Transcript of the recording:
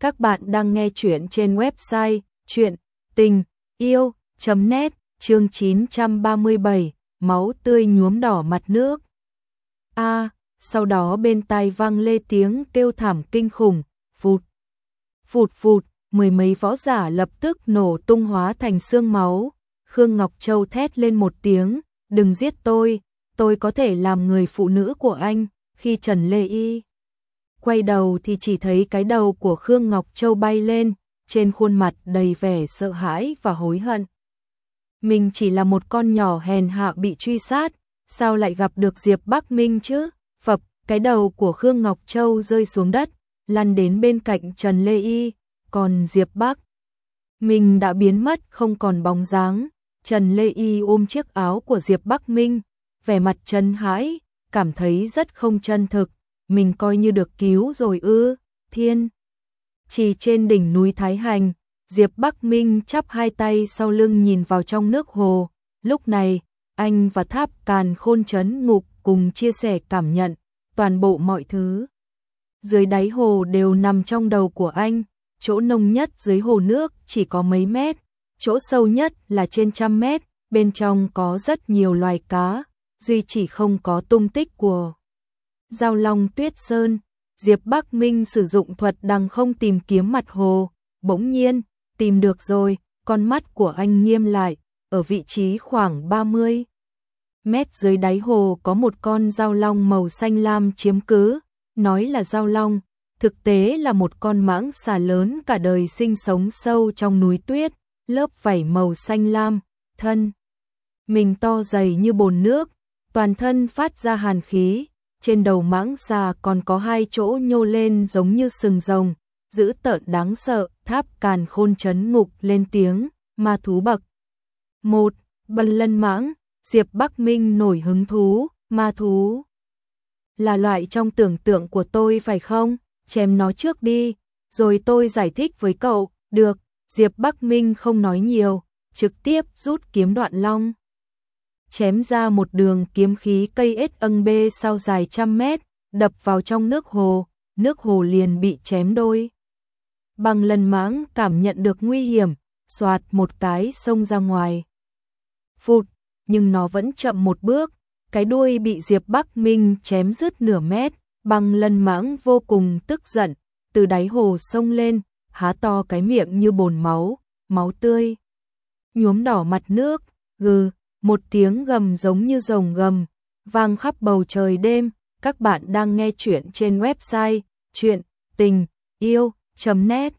Các bạn đang nghe chuyện trên website chuyện tình yêu.net chương 937 máu tươi nhuốm đỏ mặt nước. A, sau đó bên tai vang lê tiếng kêu thảm kinh khủng, phụt, phụt phụt, mười mấy võ giả lập tức nổ tung hóa thành xương máu. Khương Ngọc Châu thét lên một tiếng, đừng giết tôi, tôi có thể làm người phụ nữ của anh, khi Trần Lê Y quay đầu thì chỉ thấy cái đầu của Khương Ngọc Châu bay lên, trên khuôn mặt đầy vẻ sợ hãi và hối hận. Mình chỉ là một con nhỏ hèn hạ bị truy sát, sao lại gặp được Diệp Bắc Minh chứ? Phập, cái đầu của Khương Ngọc Châu rơi xuống đất, lăn đến bên cạnh Trần Lê Y, còn Diệp Bắc Minh đã biến mất không còn bóng dáng. Trần Lê Y ôm chiếc áo của Diệp Bắc Minh, vẻ mặt chân hãi, cảm thấy rất không chân thực, mình coi như được cứu rồi ư, thiên. Chỉ trên đỉnh núi Thái Hành, Diệp Bắc Minh chắp hai tay sau lưng nhìn vào trong nước hồ, lúc này, anh và tháp càn khôn chấn ngục cùng chia sẻ cảm nhận, toàn bộ mọi thứ. Dưới đáy hồ đều nằm trong đầu của anh, chỗ nông nhất dưới hồ nước chỉ có mấy mét, chỗ sâu nhất là trên trăm mét, bên trong có rất nhiều loài cá, duy chỉ không có tung tích của Giao Long Tuyết Sơn, Diệp Bắc Minh sử dụng thuật đằng không tìm kiếm mặt hồ, bỗng nhiên, tìm được rồi, con mắt của anh nghiêm lại, ở vị trí khoảng 30 mét dưới đáy hồ có một con giao long màu xanh lam chiếm cứ, nói là giao long, thực tế là một con mãng xà lớn cả đời sinh sống sâu trong núi tuyết, lớp vảy màu xanh lam, thân. Mình to dày như bồn nước, toàn thân phát ra hàn khí, trên đầu mãng xà còn có hai chỗ nhô lên giống như sừng rồng, giữ tợn đáng sợ, tháp càn khôn chấn ngục lên tiếng, ma thú bậc. một Bần lân mãng, Diệp Bắc Minh nổi hứng thú, ma thú. Là loại trong tưởng tượng của tôi phải không? Chém nó trước đi, rồi tôi giải thích với cậu, được, Diệp Bắc Minh không nói nhiều, trực tiếp rút kiếm đoạn long chém ra một đường kiếm khí cây ếch âng bê sau dài trăm mét, đập vào trong nước hồ, nước hồ liền bị chém đôi. Bằng lần mãng cảm nhận được nguy hiểm, soạt một cái xông ra ngoài. Phụt, nhưng nó vẫn chậm một bước, cái đuôi bị Diệp Bắc Minh chém rứt nửa mét, bằng lần mãng vô cùng tức giận, từ đáy hồ sông lên, há to cái miệng như bồn máu, máu tươi. Nhuốm đỏ mặt nước, gừ, một tiếng gầm giống như rồng gầm, vang khắp bầu trời đêm, các bạn đang nghe chuyện trên website chuyện tình yêu.net